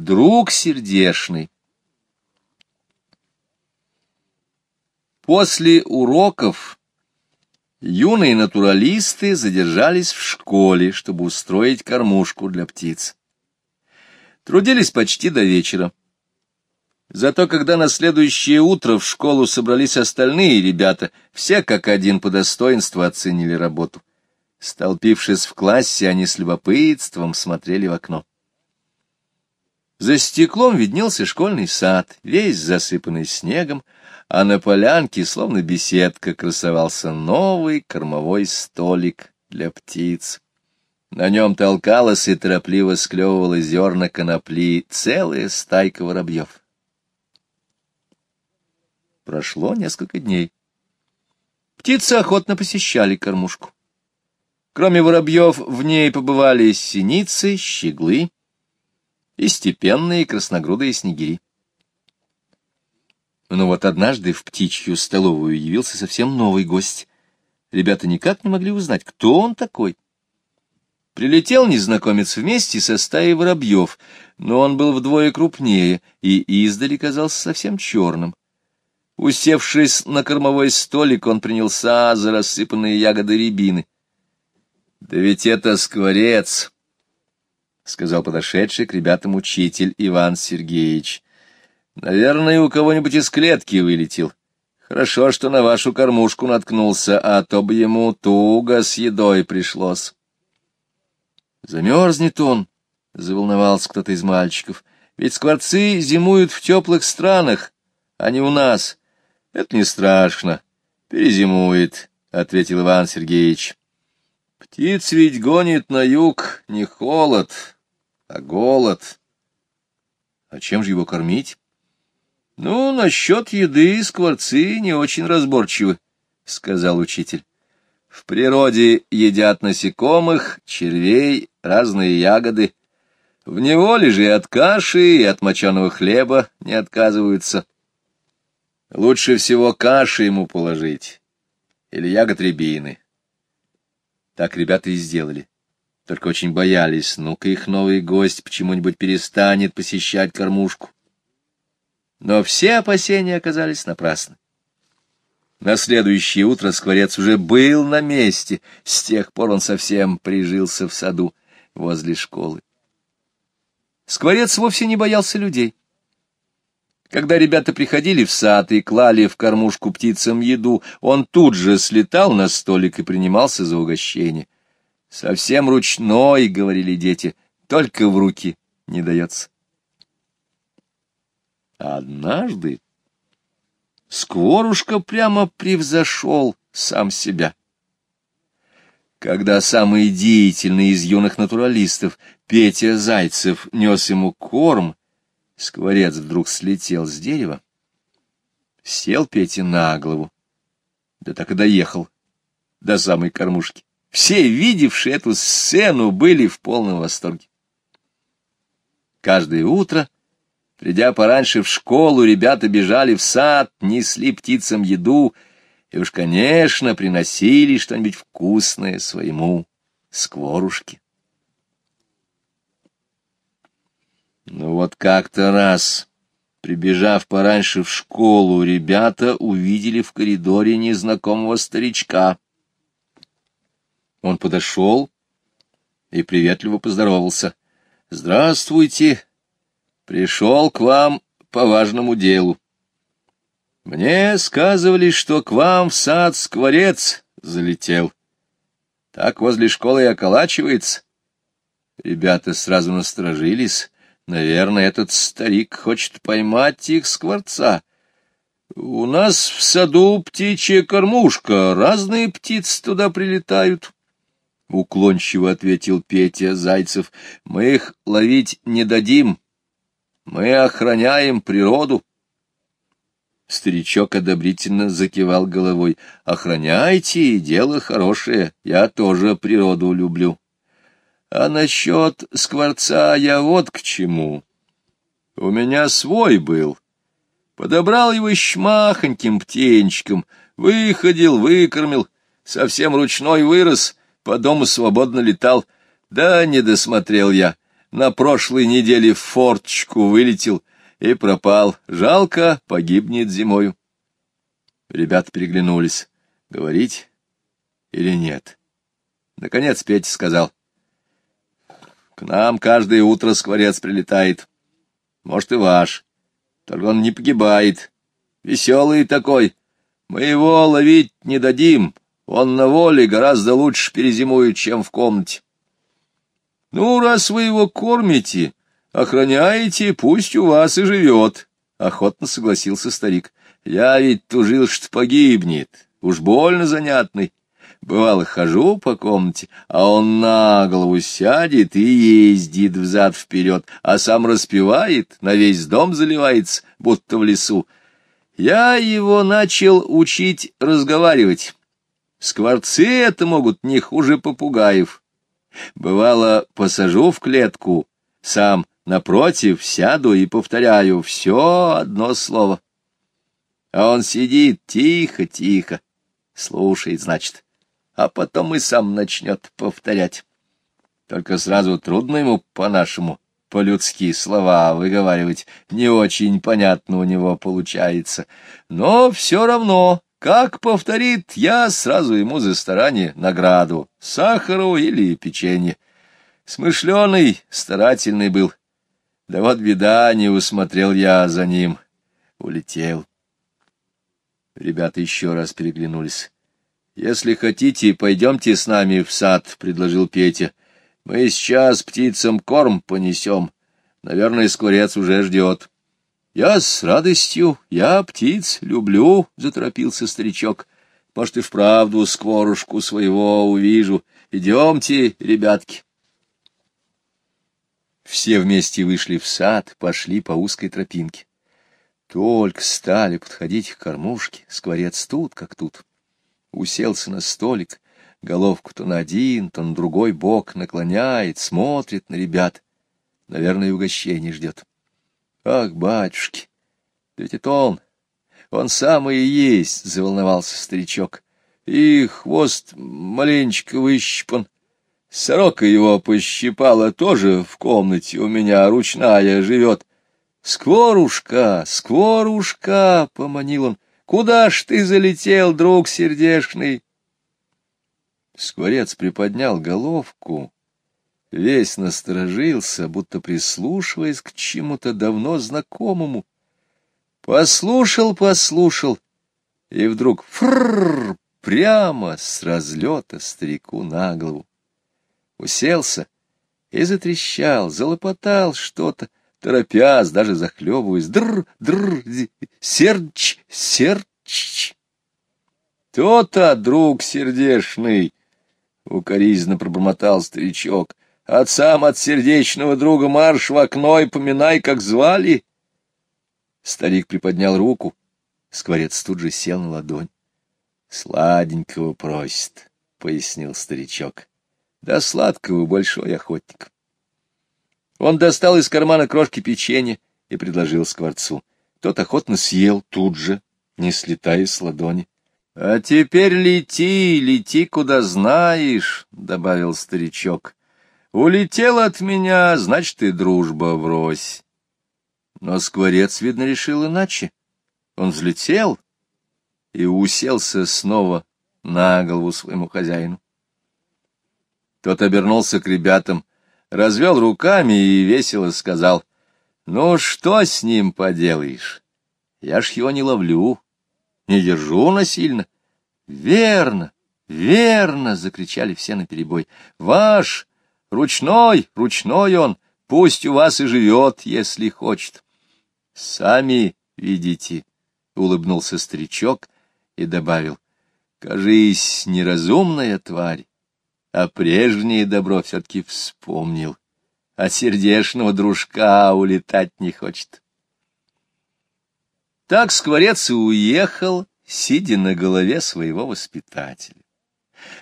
друг сердешный. После уроков юные натуралисты задержались в школе, чтобы устроить кормушку для птиц. Трудились почти до вечера. Зато когда на следующее утро в школу собрались остальные ребята, все как один по достоинству оценили работу. Столпившись в классе, они с любопытством смотрели в окно. За стеклом виднелся школьный сад, весь засыпанный снегом, а на полянке, словно беседка, красовался новый кормовой столик для птиц. На нем толкалась и торопливо склевывала зерна конопли целая стайка воробьев. Прошло несколько дней. Птицы охотно посещали кормушку. Кроме воробьев, в ней побывали синицы, щеглы и степенные красногрудые снегири. Но вот однажды в птичью столовую явился совсем новый гость. Ребята никак не могли узнать, кто он такой. Прилетел незнакомец вместе со стаей воробьев, но он был вдвое крупнее и издали казался совсем черным. Усевшись на кормовой столик, он принялся за рассыпанные ягоды рябины. — Да ведь это скворец! — сказал подошедший к ребятам учитель Иван Сергеевич. — Наверное, у кого-нибудь из клетки вылетел. Хорошо, что на вашу кормушку наткнулся, а то бы ему туго с едой пришлось. Замерзнет он, — заволновался кто-то из мальчиков. Ведь скворцы зимуют в теплых странах, а не у нас. Это не страшно. Перезимует, — ответил Иван Сергеевич. Птиц ведь гонит на юг не холод, а голод. А чем же его кормить? Ну, насчет еды скворцы не очень разборчивы, — сказал учитель. В природе едят насекомых, червей, разные ягоды. В неволе же и от каши, и от моченого хлеба не отказываются. Лучше всего каши ему положить или ягод рябины. Так ребята и сделали. Только очень боялись, ну-ка их новый гость почему-нибудь перестанет посещать кормушку. Но все опасения оказались напрасны. На следующее утро скворец уже был на месте, с тех пор он совсем прижился в саду возле школы. Скворец вовсе не боялся людей. Когда ребята приходили в сад и клали в кормушку птицам еду, он тут же слетал на столик и принимался за угощение. «Совсем ручной», — говорили дети, — «только в руки не дается». Однажды Скворушка прямо превзошел сам себя. Когда самый деятельный из юных натуралистов, Петя Зайцев, нес ему корм, скворец вдруг слетел с дерева, сел Петя на голову, да так и доехал до самой кормушки. Все, видевшие эту сцену, были в полном восторге. Каждое утро Придя пораньше в школу, ребята бежали в сад, несли птицам еду и уж, конечно, приносили что-нибудь вкусное своему скворушке. Но вот как-то раз, прибежав пораньше в школу, ребята увидели в коридоре незнакомого старичка. Он подошел и приветливо поздоровался. — Здравствуйте, Пришел к вам по важному делу. Мне сказывали, что к вам в сад скворец залетел. Так возле школы и околачивается. Ребята сразу насторожились. Наверное, этот старик хочет поймать их скворца. У нас в саду птичья кормушка, разные птицы туда прилетают. Уклончиво ответил Петя Зайцев. Мы их ловить не дадим, мы охраняем природу. Старичок одобрительно закивал головой. Охраняйте, дело хорошее, я тоже природу люблю. А насчет скворца я вот к чему. У меня свой был. Подобрал его шмахоньким птенчиком, выходил, выкормил, совсем ручной вырос, по дому свободно летал. Да не досмотрел я. на прошлой неделе в форточку вылетел и пропал. Жалко, погибнет зимою. Ребята переглянулись. Говорить или нет? Наконец Петя сказал. К нам каждое утро скворец прилетает. Может, и ваш. Только он не погибает. Веселый такой. Мы его ловить не дадим. Он на воле гораздо лучше перезимует, чем в комнате. Ну, раз вы его кормите, охраняете, пусть у вас и живет, — охотно согласился старик. Я ведь тужил, что погибнет, уж больно занятный. Бывало, хожу по комнате, а он на голову сядет и ездит взад-вперед, а сам распевает, на весь дом заливается, будто в лесу. Я его начал учить разговаривать. Скворцы это могут не хуже попугаев. Бывало, посажу в клетку, сам напротив сяду и повторяю все одно слово. А он сидит тихо-тихо, слушает, значит а потом и сам начнет повторять. Только сразу трудно ему по-нашему, по-людски слова выговаривать, не очень понятно у него получается. Но все равно, как повторит, я сразу ему за старание награду, сахару или печенье. Смышленый, старательный был. Да вот беда, не усмотрел я за ним. Улетел. Ребята еще раз переглянулись. «Если хотите, пойдемте с нами в сад», — предложил Петя. «Мы сейчас птицам корм понесем. Наверное, скворец уже ждет». «Я с радостью, я птиц люблю», — заторопился старичок. «Может, и вправду скворушку своего увижу. Идемте, ребятки». Все вместе вышли в сад, пошли по узкой тропинке. Только стали подходить к кормушке, скворец тут, как тут уселся на столик, головку то на один, то на другой бок наклоняет, смотрит на ребят. Наверное, угощение ждет. Ах, батюшки, да ведь это он, он самый и есть, — заволновался старичок. И хвост маленечко выщипан. Сорока его пощипала тоже в комнате, у меня ручная живет. «Скворушка, скворушка!» — поманил он. Куда ж ты залетел, друг сердешный? Скворец приподнял головку, весь насторожился, будто прислушиваясь к чему-то давно знакомому. Послушал, послушал, и вдруг фрррр прямо с разлета старику на голову. Уселся и затрещал, залопотал что-то, торопясь, даже захлебываясь. Др, др, серч, серч. То-то, друг сердешный, — укоризненно пробормотал старичок, — от сам от сердечного друга марш в окно и поминай, как звали. Старик приподнял руку, скворец тут же сел на ладонь. — Сладенького просит, — пояснил старичок. — Да сладкого большой охотник. Он достал из кармана крошки печенья и предложил скворцу. Тот охотно съел тут же, не слетая с ладони. — А теперь лети, лети, куда знаешь, — добавил старичок. — Улетел от меня, значит, и дружба врозь. Но скворец, видно, решил иначе. Он взлетел и уселся снова на голову своему хозяину. Тот обернулся к ребятам развел руками и весело сказал, «Ну, что с ним поделаешь? Я ж его не ловлю, не держу насильно». «Верно, верно!» — закричали все наперебой. «Ваш! Ручной, ручной он! Пусть у вас и живет, если хочет!» «Сами видите!» — улыбнулся старичок и добавил. «Кажись, неразумная тварь, а прежнее добро все-таки вспомнил, а сердешного дружка улетать не хочет. Так скворец и уехал, сидя на голове своего воспитателя.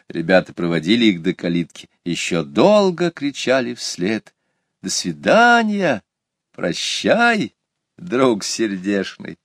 Ребята проводили их до калитки, еще долго кричали вслед. «До свидания! Прощай, друг сердешный!»